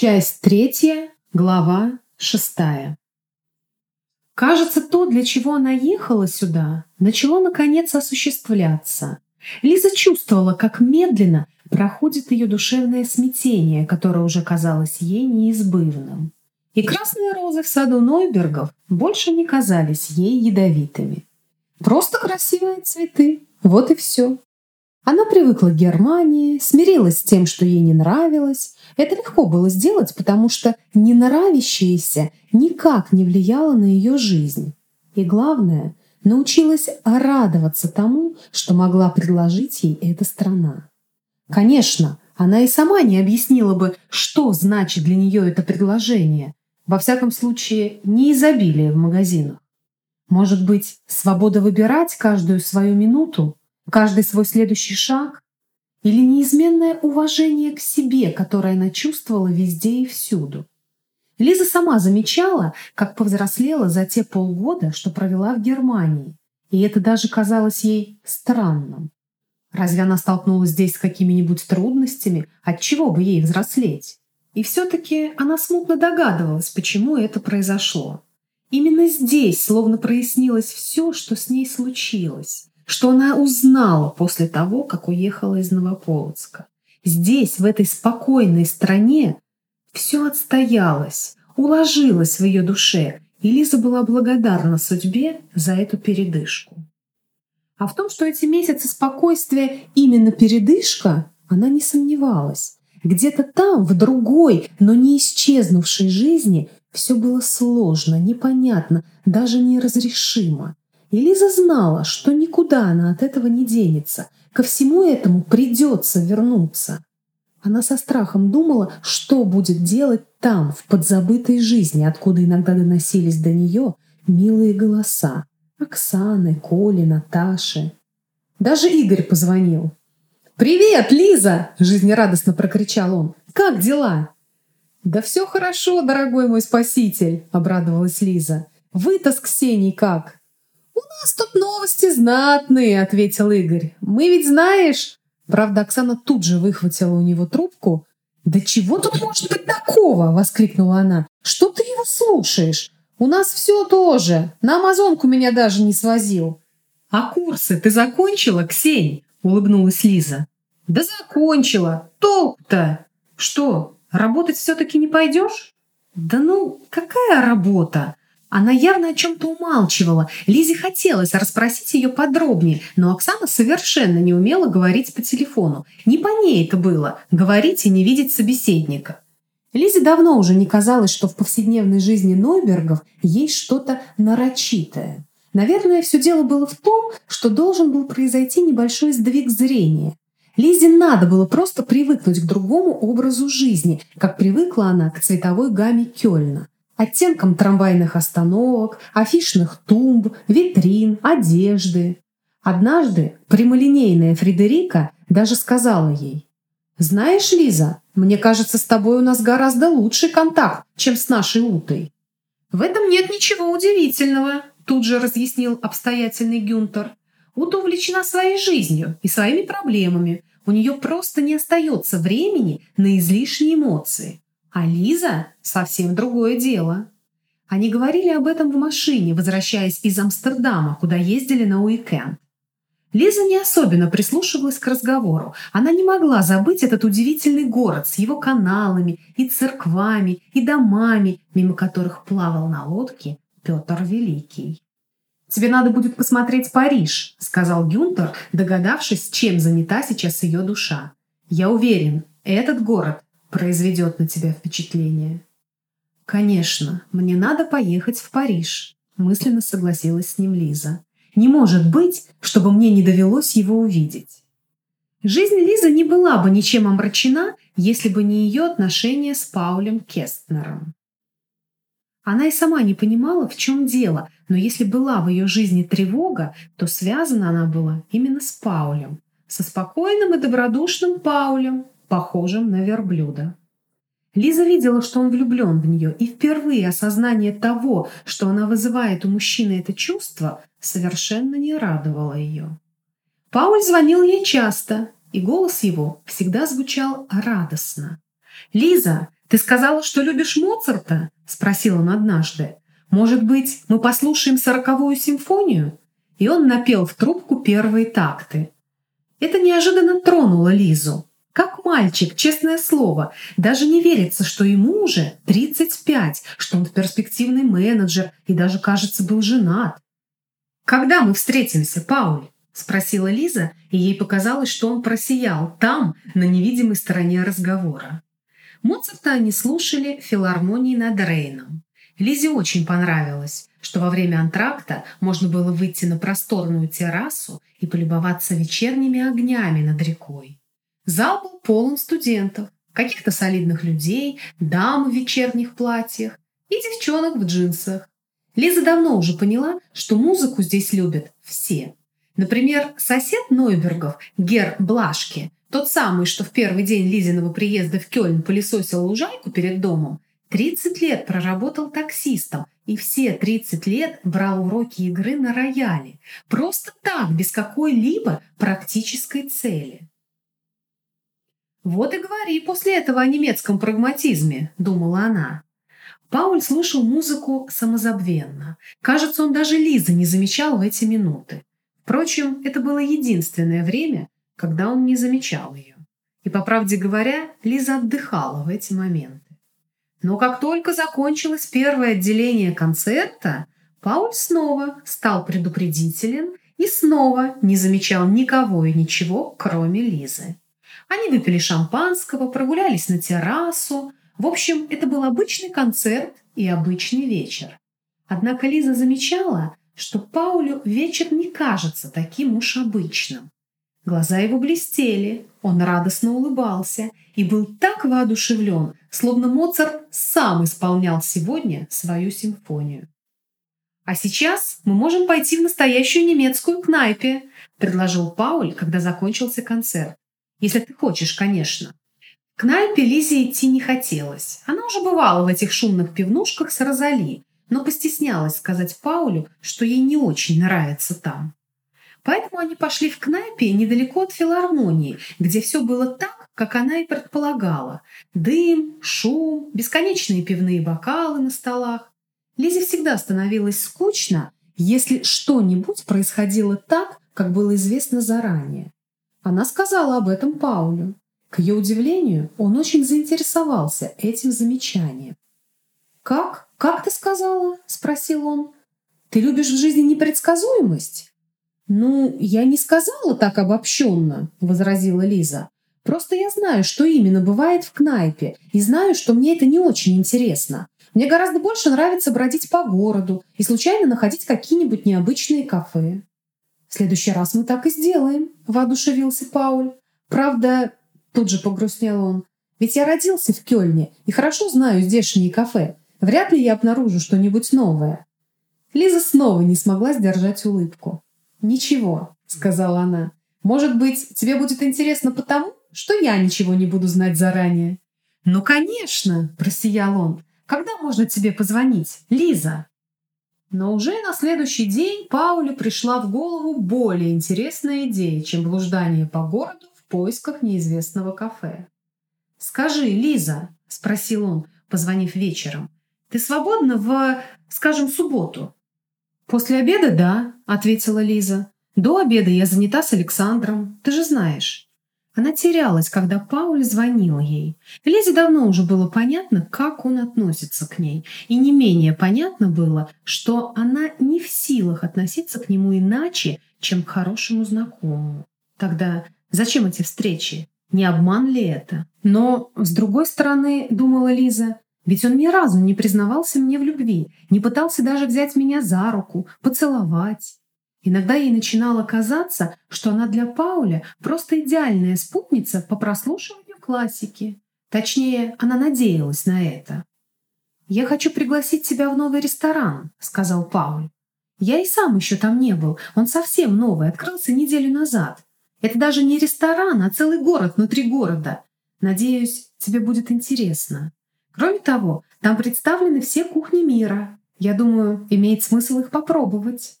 Часть третья, глава шестая. Кажется, то, для чего она ехала сюда, начало наконец осуществляться. Лиза чувствовала, как медленно проходит ее душевное смятение, которое уже казалось ей неизбывным. И красные розы в саду Нойбергов больше не казались ей ядовитыми. Просто красивые цветы, вот и все. Она привыкла к Германии, смирилась с тем, что ей не нравилось. Это легко было сделать, потому что ненравящееся никак не влияло на ее жизнь. И главное, научилась радоваться тому, что могла предложить ей эта страна. Конечно, она и сама не объяснила бы, что значит для нее это предложение. Во всяком случае, не изобилие в магазинах. Может быть, свобода выбирать каждую свою минуту каждый свой следующий шаг или неизменное уважение к себе, которое она чувствовала везде и всюду. Лиза сама замечала, как повзрослела за те полгода, что провела в Германии, и это даже казалось ей странным. Разве она столкнулась здесь с какими-нибудь трудностями, от чего бы ей взрослеть? И все-таки она смутно догадывалась, почему это произошло. Именно здесь словно прояснилось все, что с ней случилось что она узнала после того, как уехала из Новополоцка. Здесь, в этой спокойной стране, все отстоялось, уложилось в ее душе, и Лиза была благодарна судьбе за эту передышку. А в том, что эти месяцы спокойствия именно передышка, она не сомневалась. Где-то там, в другой, но не исчезнувшей жизни, все было сложно, непонятно, даже неразрешимо. И Лиза знала, что никуда она от этого не денется. Ко всему этому придется вернуться. Она со страхом думала, что будет делать там, в подзабытой жизни, откуда иногда доносились до нее милые голоса. Оксаны, Коли, Наташи. Даже Игорь позвонил. «Привет, Лиза!» – жизнерадостно прокричал он. «Как дела?» «Да все хорошо, дорогой мой спаситель!» – обрадовалась Лиза. «Вы-то с Ксенией как?» «У нас тут новости знатные», — ответил Игорь. «Мы ведь знаешь...» Правда, Оксана тут же выхватила у него трубку. «Да чего тут может быть такого?» — воскликнула она. «Что ты его слушаешь? У нас все тоже. На Амазонку меня даже не свозил». «А курсы ты закончила, Ксень?» — улыбнулась Лиза. «Да закончила. Толк-то!» «Что, работать все-таки не пойдешь?» «Да ну, какая работа? Она явно о чем-то умалчивала. Лизе хотелось расспросить ее подробнее, но Оксана совершенно не умела говорить по телефону. Не по ней это было – говорить и не видеть собеседника. Лизе давно уже не казалось, что в повседневной жизни Нойбергов есть что-то нарочитое. Наверное, все дело было в том, что должен был произойти небольшой сдвиг зрения. Лизе надо было просто привыкнуть к другому образу жизни, как привыкла она к цветовой гамме Кёльна – оттенком трамвайных остановок, афишных тумб, витрин, одежды. Однажды прямолинейная Фредерика даже сказала ей, «Знаешь, Лиза, мне кажется, с тобой у нас гораздо лучший контакт, чем с нашей Утой». «В этом нет ничего удивительного», тут же разъяснил обстоятельный Гюнтер. Ута увлечена своей жизнью и своими проблемами. У нее просто не остается времени на излишние эмоции. А Лиза — совсем другое дело. Они говорили об этом в машине, возвращаясь из Амстердама, куда ездили на уикенд. Лиза не особенно прислушивалась к разговору. Она не могла забыть этот удивительный город с его каналами и церквами и домами, мимо которых плавал на лодке Петр Великий. «Тебе надо будет посмотреть Париж», — сказал Гюнтер, догадавшись, чем занята сейчас ее душа. «Я уверен, этот город произведет на тебя впечатление. «Конечно, мне надо поехать в Париж», — мысленно согласилась с ним Лиза. «Не может быть, чтобы мне не довелось его увидеть». Жизнь Лизы не была бы ничем омрачена, если бы не ее отношения с Паулем Кестнером. Она и сама не понимала, в чем дело, но если была в ее жизни тревога, то связана она была именно с Паулем, со спокойным и добродушным Паулем, похожим на верблюда. Лиза видела, что он влюблен в нее, и впервые осознание того, что она вызывает у мужчины это чувство, совершенно не радовало ее. Пауль звонил ей часто, и голос его всегда звучал радостно. Лиза, «Ты сказала, что любишь Моцарта?» – спросил он однажды. «Может быть, мы послушаем сороковую симфонию?» И он напел в трубку первые такты. Это неожиданно тронуло Лизу. Мальчик, честное слово, даже не верится, что ему уже 35, что он перспективный менеджер и даже, кажется, был женат. «Когда мы встретимся, Пауль?» – спросила Лиза, и ей показалось, что он просиял там, на невидимой стороне разговора. Моцарта они слушали в филармонии над Рейном. Лизе очень понравилось, что во время антракта можно было выйти на просторную террасу и полюбоваться вечерними огнями над рекой. Зал был полон студентов, каких-то солидных людей, дам в вечерних платьях и девчонок в джинсах. Лиза давно уже поняла, что музыку здесь любят все. Например, сосед Нойбергов, Гер Блашки, тот самый, что в первый день Лизиного приезда в Кёльн пылесосил лужайку перед домом, 30 лет проработал таксистом и все 30 лет брал уроки игры на рояле. Просто так, без какой-либо практической цели. «Вот и говори после этого о немецком прагматизме», — думала она. Пауль слушал музыку самозабвенно. Кажется, он даже Лизы не замечал в эти минуты. Впрочем, это было единственное время, когда он не замечал ее. И, по правде говоря, Лиза отдыхала в эти моменты. Но как только закончилось первое отделение концерта, Пауль снова стал предупредителен и снова не замечал никого и ничего, кроме Лизы. Они выпили шампанского, прогулялись на террасу. В общем, это был обычный концерт и обычный вечер. Однако Лиза замечала, что Паулю вечер не кажется таким уж обычным. Глаза его блестели, он радостно улыбался и был так воодушевлен, словно Моцарт сам исполнял сегодня свою симфонию. «А сейчас мы можем пойти в настоящую немецкую кнайпе», предложил Пауль, когда закончился концерт. «Если ты хочешь, конечно». К кнайпе Лизе идти не хотелось. Она уже бывала в этих шумных пивнушках с Розали, но постеснялась сказать Паулю, что ей не очень нравится там. Поэтому они пошли в кнайпе недалеко от филармонии, где все было так, как она и предполагала. Дым, шум, бесконечные пивные бокалы на столах. Лизе всегда становилось скучно, если что-нибудь происходило так, как было известно заранее. Она сказала об этом Паулю. К ее удивлению, он очень заинтересовался этим замечанием. «Как? Как ты сказала?» – спросил он. «Ты любишь в жизни непредсказуемость?» «Ну, я не сказала так обобщенно», — возразила Лиза. «Просто я знаю, что именно бывает в кнайпе, и знаю, что мне это не очень интересно. Мне гораздо больше нравится бродить по городу и случайно находить какие-нибудь необычные кафе». «В следующий раз мы так и сделаем», — воодушевился Пауль. «Правда, тут же погрустнел он, ведь я родился в Кёльне и хорошо знаю здешние кафе. Вряд ли я обнаружу что-нибудь новое». Лиза снова не смогла сдержать улыбку. «Ничего», — сказала она. «Может быть, тебе будет интересно потому, что я ничего не буду знать заранее». «Ну, конечно!» – просиял он. «Когда можно тебе позвонить, Лиза?» Но уже на следующий день Пауле пришла в голову более интересная идея, чем блуждание по городу в поисках неизвестного кафе. «Скажи, Лиза», – спросил он, позвонив вечером, – «ты свободна в, скажем, субботу?» «После обеда – да», – ответила Лиза. «До обеда я занята с Александром, ты же знаешь». Она терялась, когда Пауль звонил ей. Лизе давно уже было понятно, как он относится к ней. И не менее понятно было, что она не в силах относиться к нему иначе, чем к хорошему знакомому. Тогда зачем эти встречи? Не обман ли это? Но, с другой стороны, думала Лиза, ведь он ни разу не признавался мне в любви, не пытался даже взять меня за руку, поцеловать. Иногда ей начинало казаться, что она для Пауля просто идеальная спутница по прослушиванию классики. Точнее, она надеялась на это. «Я хочу пригласить тебя в новый ресторан», — сказал Пауль. «Я и сам еще там не был. Он совсем новый, открылся неделю назад. Это даже не ресторан, а целый город внутри города. Надеюсь, тебе будет интересно». Кроме того, там представлены все кухни мира. Я думаю, имеет смысл их попробовать.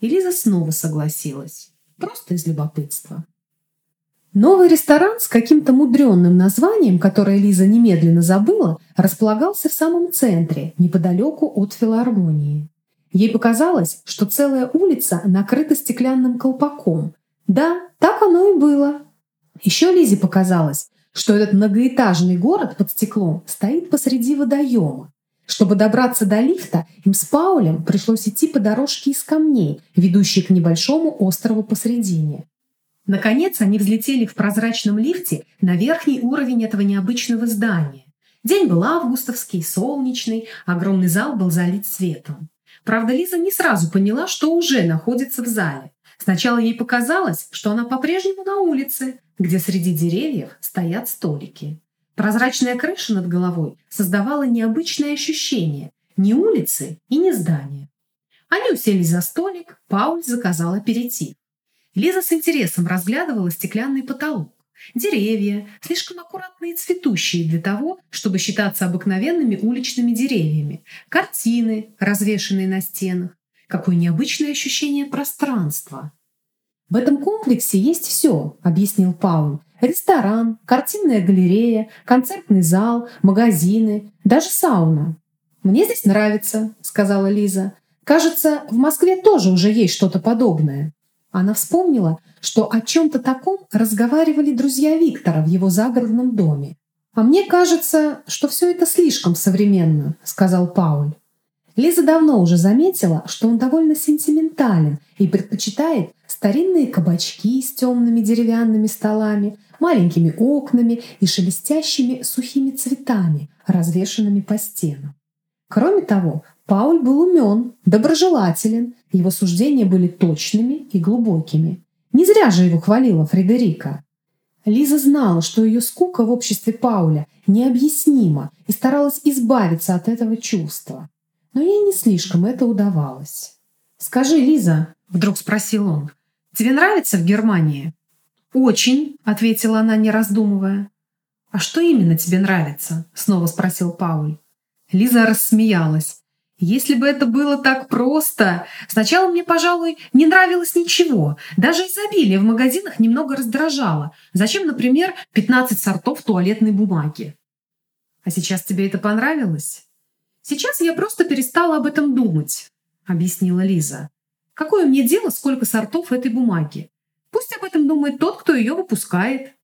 И Лиза снова согласилась. Просто из любопытства. Новый ресторан с каким-то мудренным названием, которое Лиза немедленно забыла, располагался в самом центре, неподалеку от филармонии. Ей показалось, что целая улица накрыта стеклянным колпаком. Да, так оно и было. Еще Лизе показалось, что этот многоэтажный город под стеклом стоит посреди водоема. Чтобы добраться до лифта, им с Паулем пришлось идти по дорожке из камней, ведущей к небольшому острову посредине. Наконец они взлетели в прозрачном лифте на верхний уровень этого необычного здания. День был августовский, солнечный, огромный зал был залит светом. Правда, Лиза не сразу поняла, что уже находится в зале. Сначала ей показалось, что она по-прежнему на улице, где среди деревьев стоят столики. Прозрачная крыша над головой создавала необычное ощущение ни улицы и ни здания. Они уселись за столик, Пауль заказал аперитив. Лиза с интересом разглядывала стеклянный потолок. Деревья, слишком аккуратные и цветущие для того, чтобы считаться обыкновенными уличными деревьями. Картины, развешанные на стенах. Какое необычное ощущение пространства. «В этом комплексе есть все», — объяснил Пауль. «Ресторан, картинная галерея, концертный зал, магазины, даже сауна». «Мне здесь нравится», — сказала Лиза. «Кажется, в Москве тоже уже есть что-то подобное». Она вспомнила, что о чем-то таком разговаривали друзья Виктора в его загородном доме. «А мне кажется, что все это слишком современно», — сказал Пауль. Лиза давно уже заметила, что он довольно сентиментален и предпочитает старинные кабачки с темными деревянными столами, маленькими окнами и шелестящими сухими цветами, развешанными по стенам. Кроме того, Пауль был умен, доброжелателен, его суждения были точными и глубокими. Не зря же его хвалила Фредерика. Лиза знала, что ее скука в обществе Пауля необъяснима и старалась избавиться от этого чувства. Но ей не слишком это удавалось. «Скажи, Лиза», — вдруг спросил он, — «тебе нравится в Германии?» «Очень», — ответила она, не раздумывая. «А что именно тебе нравится?» — снова спросил Пауль. Лиза рассмеялась. Если бы это было так просто. Сначала мне, пожалуй, не нравилось ничего. Даже изобилие в магазинах немного раздражало. Зачем, например, 15 сортов туалетной бумаги? А сейчас тебе это понравилось? Сейчас я просто перестала об этом думать, объяснила Лиза. Какое мне дело, сколько сортов этой бумаги? Пусть об этом думает тот, кто ее выпускает.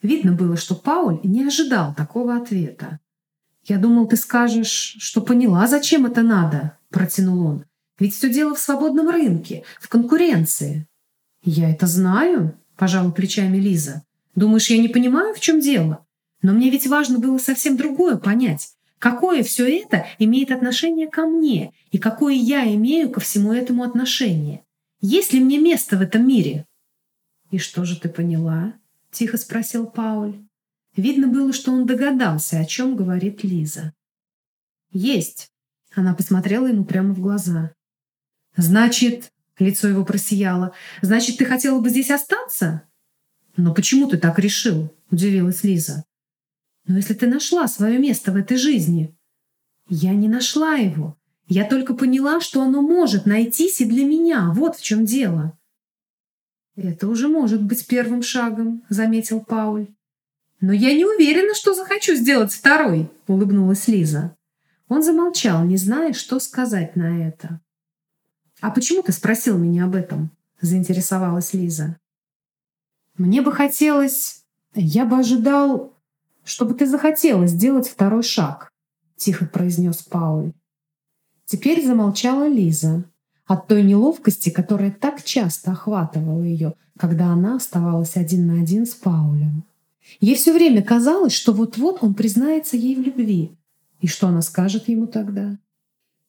Видно было, что Пауль не ожидал такого ответа. «Я думал, ты скажешь, что поняла, зачем это надо», – протянул он. «Ведь все дело в свободном рынке, в конкуренции». «Я это знаю», – пожала плечами Лиза. «Думаешь, я не понимаю, в чем дело? Но мне ведь важно было совсем другое понять. Какое все это имеет отношение ко мне и какое я имею ко всему этому отношение? Есть ли мне место в этом мире?» «И что же ты поняла?» – тихо спросил Пауль. Видно было, что он догадался, о чем говорит Лиза. «Есть!» — она посмотрела ему прямо в глаза. «Значит...» — лицо его просияло. «Значит, ты хотела бы здесь остаться?» «Но почему ты так решил?» — удивилась Лиза. «Но если ты нашла свое место в этой жизни...» «Я не нашла его. Я только поняла, что оно может найтись и для меня. Вот в чем дело». «Это уже может быть первым шагом», — заметил Пауль. «Но я не уверена, что захочу сделать второй», — улыбнулась Лиза. Он замолчал, не зная, что сказать на это. «А почему ты спросил меня об этом?» — заинтересовалась Лиза. «Мне бы хотелось... Я бы ожидал, чтобы ты захотела сделать второй шаг», — тихо произнес Пауль. Теперь замолчала Лиза от той неловкости, которая так часто охватывала ее, когда она оставалась один на один с Паулем. Ей все время казалось, что вот-вот он признается ей в любви. И что она скажет ему тогда?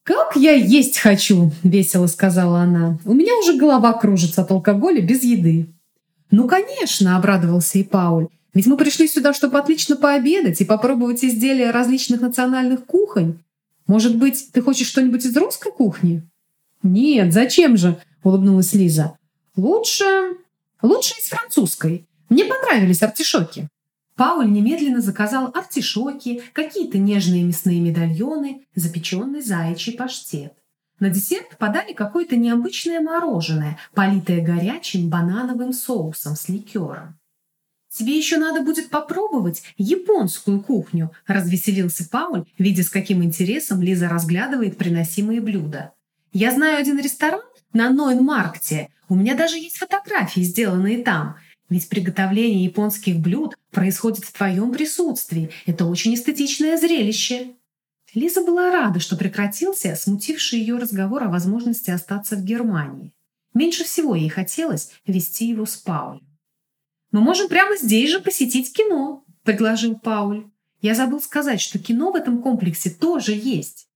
«Как я есть хочу!» — весело сказала она. «У меня уже голова кружится от алкоголя без еды». «Ну, конечно!» — обрадовался и Пауль. «Ведь мы пришли сюда, чтобы отлично пообедать и попробовать изделия различных национальных кухонь. Может быть, ты хочешь что-нибудь из русской кухни?» «Нет, зачем же?» — улыбнулась Лиза. «Лучше... лучше из французской. Мне понравились артишоки. Пауль немедленно заказал артишоки, какие-то нежные мясные медальоны, запеченный заячий паштет. На десерт подали какое-то необычное мороженое, политое горячим банановым соусом с ликером. Тебе еще надо будет попробовать японскую кухню», – развеселился Пауль, видя, с каким интересом Лиза разглядывает приносимые блюда. «Я знаю один ресторан на Нойнмаркте. У меня даже есть фотографии, сделанные там. Ведь приготовление японских блюд происходит в твоем присутствии. Это очень эстетичное зрелище». Лиза была рада, что прекратился смутивший ее разговор о возможности остаться в Германии. Меньше всего ей хотелось вести его с Паулем. «Мы можем прямо здесь же посетить кино», – предложил Пауль. «Я забыл сказать, что кино в этом комплексе тоже есть».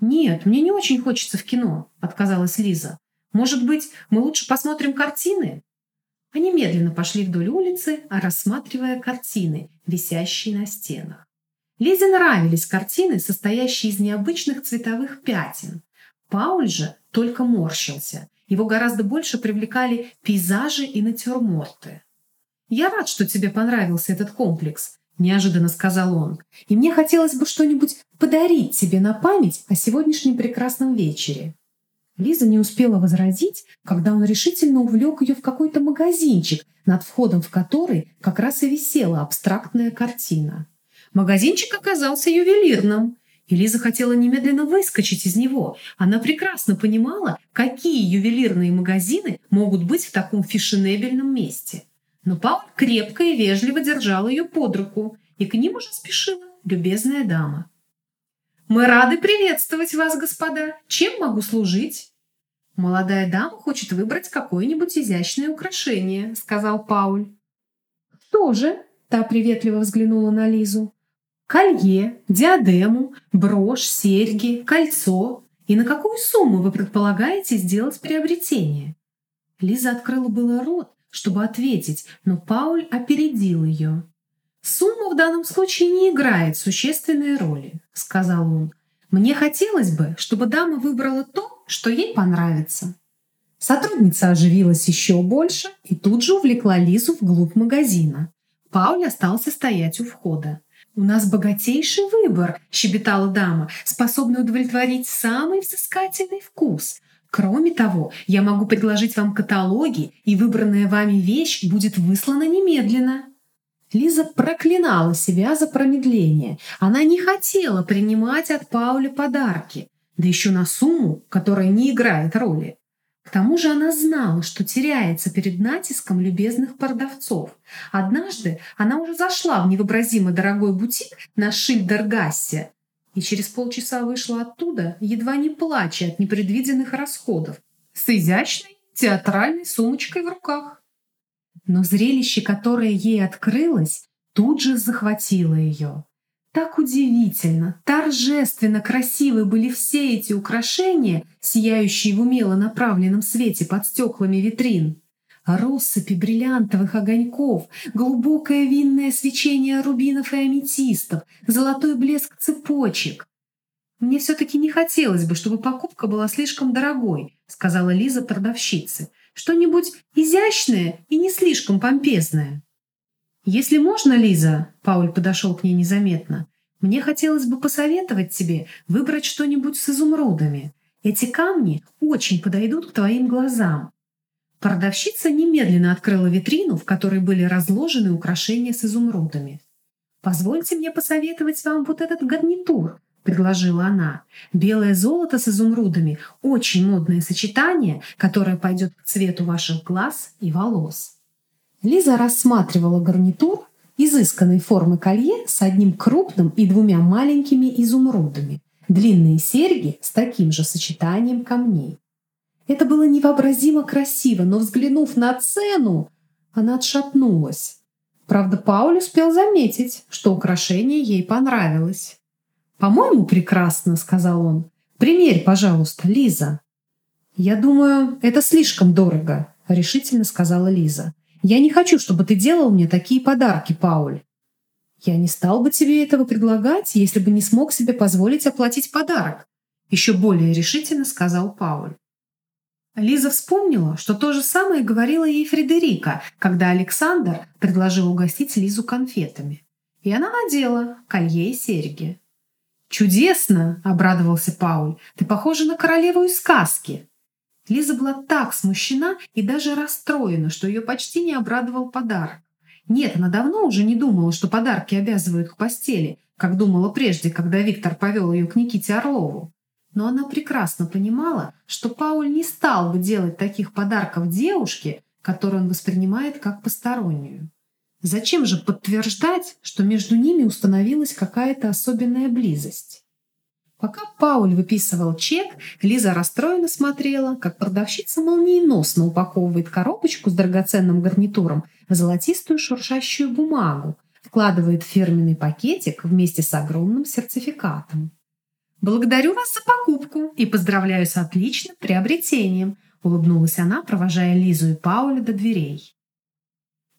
«Нет, мне не очень хочется в кино», – отказалась Лиза. «Может быть, мы лучше посмотрим картины?» Они медленно пошли вдоль улицы, рассматривая картины, висящие на стенах. Лизе нравились картины, состоящие из необычных цветовых пятен. Пауль же только морщился. Его гораздо больше привлекали пейзажи и натюрморты. «Я рад, что тебе понравился этот комплекс», – неожиданно сказал он. «И мне хотелось бы что-нибудь подарить тебе на память о сегодняшнем прекрасном вечере». Лиза не успела возразить, когда он решительно увлек ее в какой-то магазинчик, над входом в который как раз и висела абстрактная картина. Магазинчик оказался ювелирным, и Лиза хотела немедленно выскочить из него. Она прекрасно понимала, какие ювелирные магазины могут быть в таком фешенебельном месте. Но Пауль крепко и вежливо держал ее под руку, и к ним уже спешила любезная дама. «Мы рады приветствовать вас, господа. Чем могу служить?» «Молодая дама хочет выбрать какое-нибудь изящное украшение», — сказал Пауль. «Что же?» — та приветливо взглянула на Лизу. «Колье, диадему, брошь, серьги, кольцо. И на какую сумму вы предполагаете сделать приобретение?» Лиза открыла было рот, чтобы ответить, но Пауль опередил ее. «Сумма в данном случае не играет существенной роли», — сказал он. «Мне хотелось бы, чтобы дама выбрала то, что ей понравится». Сотрудница оживилась еще больше и тут же увлекла Лизу вглубь магазина. Пауль остался стоять у входа. «У нас богатейший выбор», — щебетала дама, способная удовлетворить самый взыскательный вкус. Кроме того, я могу предложить вам каталоги, и выбранная вами вещь будет выслана немедленно. Лиза проклинала себя за промедление. Она не хотела принимать от Пауля подарки, да еще на сумму, которая не играет роли. К тому же она знала, что теряется перед натиском любезных продавцов. Однажды она уже зашла в невообразимо дорогой бутик на Шильдергассе, и через полчаса вышла оттуда, едва не плача от непредвиденных расходов, с изящной театральной сумочкой в руках. Но зрелище, которое ей открылось, тут же захватило ее. Так удивительно, торжественно красивы были все эти украшения, сияющие в умело направленном свете под стеклами витрин. Россыпи бриллиантовых огоньков, глубокое винное свечение рубинов и аметистов, золотой блеск цепочек. «Мне все-таки не хотелось бы, чтобы покупка была слишком дорогой», сказала Лиза продавщице. «Что-нибудь изящное и не слишком помпезное». «Если можно, Лиза», — Пауль подошел к ней незаметно, «мне хотелось бы посоветовать тебе выбрать что-нибудь с изумрудами. Эти камни очень подойдут к твоим глазам. Продавщица немедленно открыла витрину, в которой были разложены украшения с изумрудами. «Позвольте мне посоветовать вам вот этот гарнитур», — предложила она. «Белое золото с изумрудами — очень модное сочетание, которое пойдет к цвету ваших глаз и волос». Лиза рассматривала гарнитур изысканной формы колье с одним крупным и двумя маленькими изумрудами, длинные серьги с таким же сочетанием камней. Это было невообразимо красиво, но взглянув на цену, она отшатнулась. Правда, Пауль успел заметить, что украшение ей понравилось. «По-моему, прекрасно», — сказал он. «Примерь, пожалуйста, Лиза». «Я думаю, это слишком дорого», — решительно сказала Лиза. «Я не хочу, чтобы ты делал мне такие подарки, Пауль». «Я не стал бы тебе этого предлагать, если бы не смог себе позволить оплатить подарок», — еще более решительно сказал Пауль. Лиза вспомнила, что то же самое говорила ей Фредерика, когда Александр предложил угостить Лизу конфетами. И она надела колье и серьги. «Чудесно!» – обрадовался Пауль. «Ты похожа на королеву из сказки!» Лиза была так смущена и даже расстроена, что ее почти не обрадовал подарок. Нет, она давно уже не думала, что подарки обязывают к постели, как думала прежде, когда Виктор повел ее к Никите Орлову. Но она прекрасно понимала, что Пауль не стал бы делать таких подарков девушке, которую он воспринимает как постороннюю. Зачем же подтверждать, что между ними установилась какая-то особенная близость? Пока Пауль выписывал чек, Лиза расстроенно смотрела, как продавщица молниеносно упаковывает коробочку с драгоценным гарнитуром в золотистую шуршащую бумагу, вкладывает фирменный пакетик вместе с огромным сертификатом. «Благодарю вас за покупку и поздравляю с отличным приобретением», улыбнулась она, провожая Лизу и Пауля до дверей.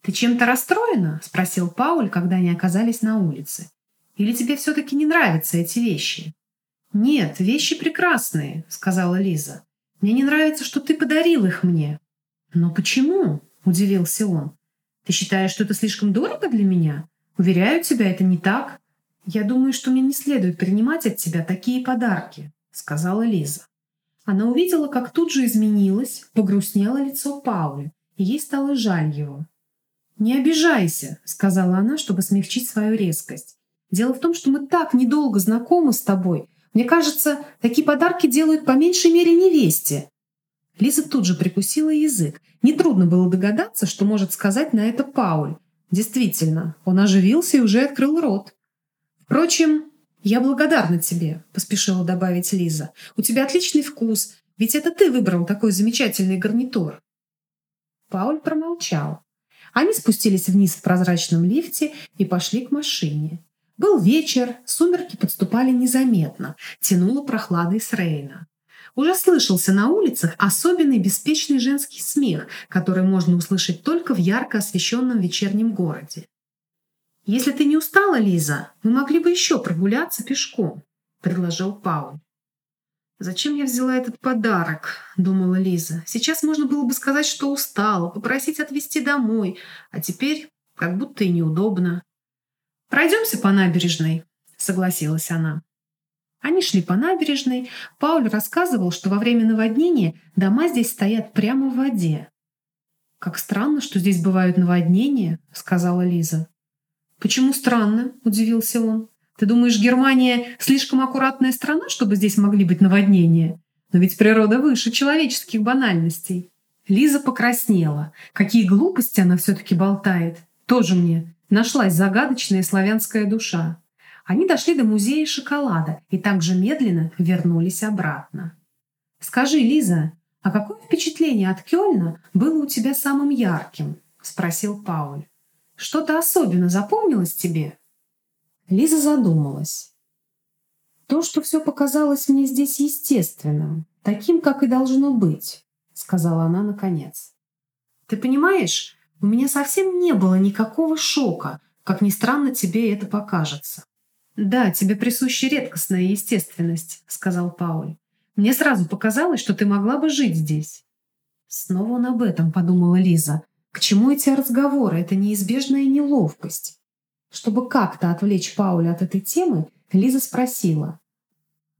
«Ты чем-то расстроена?» – спросил Пауль, когда они оказались на улице. «Или тебе все-таки не нравятся эти вещи?» «Нет, вещи прекрасные», – сказала Лиза. «Мне не нравится, что ты подарил их мне». «Но почему?» – удивился он. «Ты считаешь, что это слишком дорого для меня? Уверяю тебя, это не так. Я думаю, что мне не следует принимать от тебя такие подарки», – сказала Лиза. Она увидела, как тут же изменилось, погрустнело лицо Пауля, и ей стало жаль его. «Не обижайся», — сказала она, чтобы смягчить свою резкость. «Дело в том, что мы так недолго знакомы с тобой. Мне кажется, такие подарки делают по меньшей мере невесте». Лиза тут же прикусила язык. Нетрудно было догадаться, что может сказать на это Пауль. Действительно, он оживился и уже открыл рот. «Впрочем, я благодарна тебе», — поспешила добавить Лиза. «У тебя отличный вкус, ведь это ты выбрал такой замечательный гарнитур». Пауль промолчал. Они спустились вниз в прозрачном лифте и пошли к машине. Был вечер, сумерки подступали незаметно, тянуло прохладой с Рейна. Уже слышался на улицах особенный беспечный женский смех, который можно услышать только в ярко освещенном вечернем городе. «Если ты не устала, Лиза, мы могли бы еще прогуляться пешком», — предложил Пауль. «Зачем я взяла этот подарок?» – думала Лиза. «Сейчас можно было бы сказать, что устала, попросить отвезти домой, а теперь как будто и неудобно». «Пройдемся по набережной», – согласилась она. Они шли по набережной. Пауль рассказывал, что во время наводнения дома здесь стоят прямо в воде. «Как странно, что здесь бывают наводнения», – сказала Лиза. «Почему странно?» – удивился он. Ты думаешь, Германия слишком аккуратная страна, чтобы здесь могли быть наводнения? Но ведь природа выше человеческих банальностей. Лиза покраснела. Какие глупости она все-таки болтает. Тоже мне нашлась загадочная славянская душа. Они дошли до музея шоколада и также медленно вернулись обратно. «Скажи, Лиза, а какое впечатление от Кёльна было у тебя самым ярким?» – спросил Пауль. «Что-то особенно запомнилось тебе?» Лиза задумалась. То, что все показалось мне здесь естественным, таким, как и должно быть, сказала она наконец. Ты понимаешь, у меня совсем не было никакого шока, как ни странно тебе это покажется. Да, тебе присуща редкостная естественность, сказал Пауль. Мне сразу показалось, что ты могла бы жить здесь. Снова он об этом подумала Лиза. К чему эти разговоры? Это неизбежная неловкость. Чтобы как-то отвлечь Пауля от этой темы, Лиза спросила.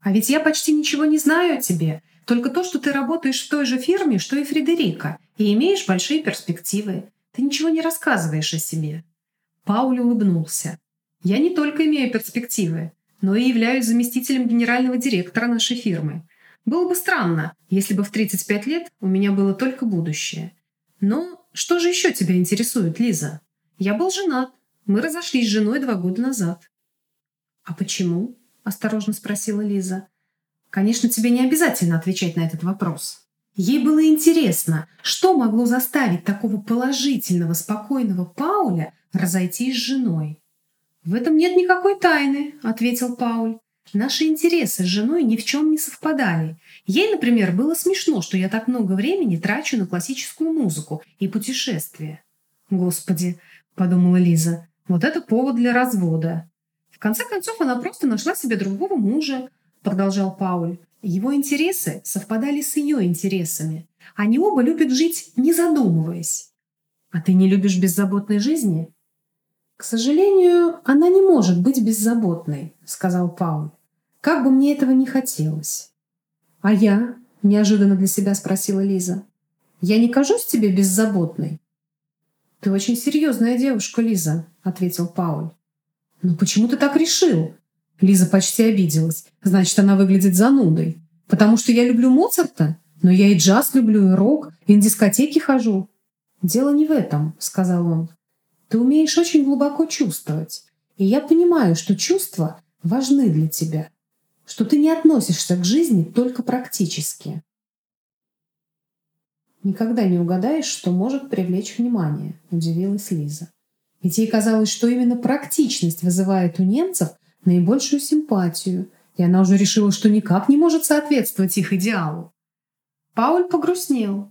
«А ведь я почти ничего не знаю о тебе, только то, что ты работаешь в той же фирме, что и Фредерика, и имеешь большие перспективы. Ты ничего не рассказываешь о себе». Пауль улыбнулся. «Я не только имею перспективы, но и являюсь заместителем генерального директора нашей фирмы. Было бы странно, если бы в 35 лет у меня было только будущее. Но что же еще тебя интересует, Лиза? Я был женат, мы разошлись с женой два года назад. «А почему?» – осторожно спросила Лиза. «Конечно, тебе не обязательно отвечать на этот вопрос». Ей было интересно, что могло заставить такого положительного, спокойного Пауля разойтись с женой. «В этом нет никакой тайны», – ответил Пауль. «Наши интересы с женой ни в чем не совпадали. Ей, например, было смешно, что я так много времени трачу на классическую музыку и путешествия». «Господи», – подумала Лиза, вот это повод для развода. В конце концов, она просто нашла себе другого мужа, продолжал Пауль. Его интересы совпадали с ее интересами. Они оба любят жить, не задумываясь. А ты не любишь беззаботной жизни? К сожалению, она не может быть беззаботной, сказал Пауль. Как бы мне этого не хотелось. А я? Неожиданно для себя спросила Лиза. Я не кажусь тебе беззаботной? «Ты очень серьезная девушка, Лиза», — ответил Пауль. «Но почему ты так решил?» Лиза почти обиделась. «Значит, она выглядит занудой. Потому что я люблю Моцарта? Но я и джаз люблю, и рок, и на дискотеки хожу». «Дело не в этом», — сказал он. «Ты умеешь очень глубоко чувствовать. И я понимаю, что чувства важны для тебя, что ты не относишься к жизни только практически. «Никогда не угадаешь, что может привлечь внимание», — удивилась Лиза. Ведь ей казалось, что именно практичность вызывает у немцев наибольшую симпатию, и она уже решила, что никак не может соответствовать их идеалу. Пауль погрустнел.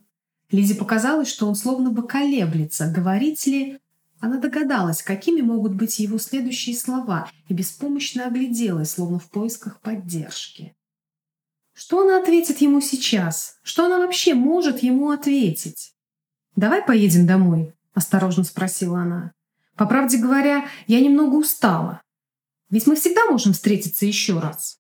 Лизе показалось, что он словно бы колеблется, говорить ли она догадалась, какими могут быть его следующие слова, и беспомощно огляделась, словно в поисках поддержки. Что она ответит ему сейчас? Что она вообще может ему ответить? «Давай поедем домой», – осторожно спросила она. «По правде говоря, я немного устала. Ведь мы всегда можем встретиться еще раз».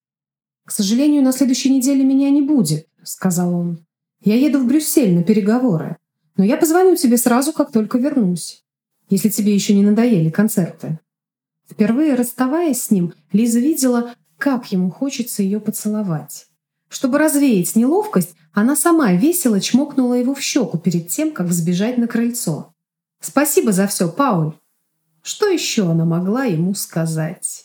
«К сожалению, на следующей неделе меня не будет», – сказал он. «Я еду в Брюссель на переговоры, но я позвоню тебе сразу, как только вернусь если тебе еще не надоели концерты. Впервые расставаясь с ним, Лиза видела, как ему хочется ее поцеловать. Чтобы развеять неловкость, она сама весело чмокнула его в щеку перед тем, как взбежать на крыльцо. «Спасибо за все, Пауль!» Что еще она могла ему сказать?